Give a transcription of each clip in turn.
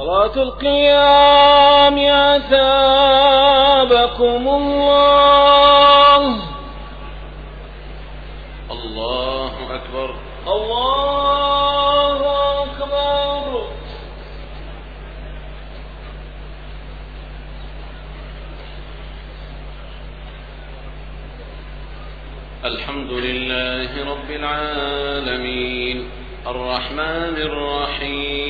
صلاة القيام أثابكم الله. الله أكبر. الله أكبر. الحمد لله رب العالمين. الرحمن الرحيم.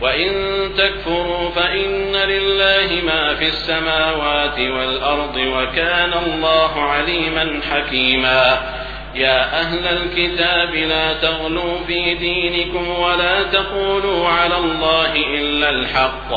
وإن تكفروا فإن لله ما في السماوات والأرض وكان الله عليما حكيما. يا أهل الكتاب لا تغلوا في دينكم ولا تقولوا على الله إلا الحق.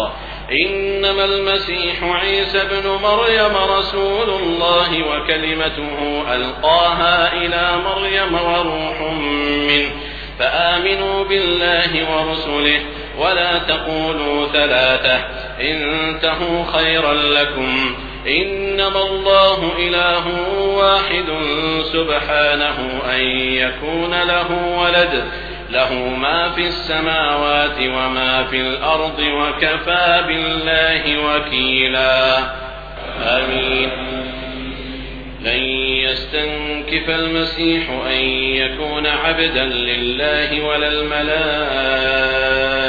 إنما المسيح عيسى ابن مريم رسول الله وكلمته ألقاها إلى مريم وروح منه. فآمنوا بالله ورسله ولا تقولوا ثلاثة. انتهوا خيرا لكم. إنما الله إله واحد سبحانه أن يكون له ولد. له ما في السماوات وما في الأرض وكفى بالله وكيلا. آمين. لن يستنكف المسيح أن يكون عبدا لله ولا الملائكة.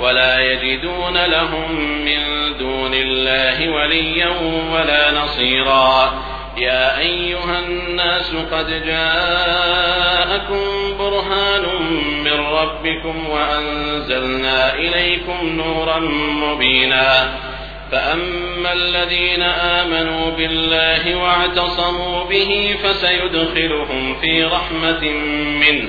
ولا يجدون لهم من دون الله وليا ولا نصيرا. يا أيها الناس قد جاءكم برهان من ربكم وأنزلنا إليكم نورا مبينا. فأما الذين آمنوا بالله واعتصموا به فسيدخلهم في رحمة منه.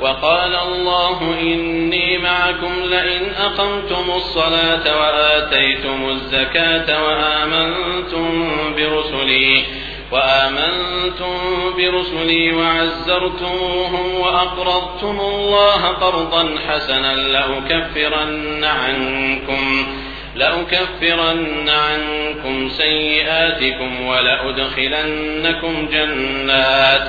وقال الله إني معكم لئن أقمتم الصلاة وآتيتم الزكاة وآمنتم برسلي وآمنتم برسلي وعزرتموهم وأقرضتم الله قرضا حسنا لأكفرن عنكم لأكفرن عنكم سيئاتكم ولأدخلنكم جنات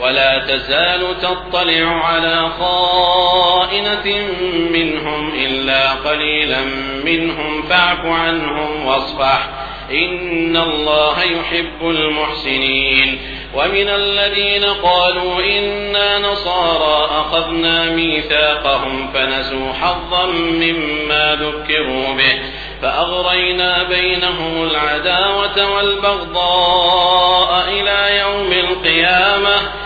ولا تزال تطلع على خائنة منهم إلا قليلا منهم فاعف عنهم واصفح. إن الله يحب المحسنين. ومن الذين قالوا إنا نصارى أخذنا ميثاقهم فنسوا حظا مما ذكروا به. فأغرينا بينهم العداوة والبغضاء إلى يوم القيامة.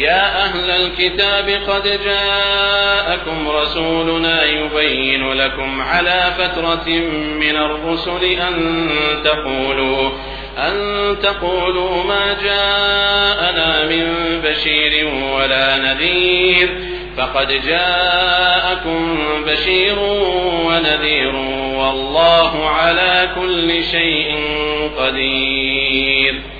يا أهل الكتاب قد جاءكم رسولنا يبين لكم على فترة من الرسل أن تقولوا أن تقولوا ما جاءنا من بشير ولا نذير فقد جاءكم بشير ونذير والله على كل شيء قدير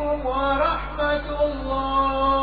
عليكم ورحمة الله.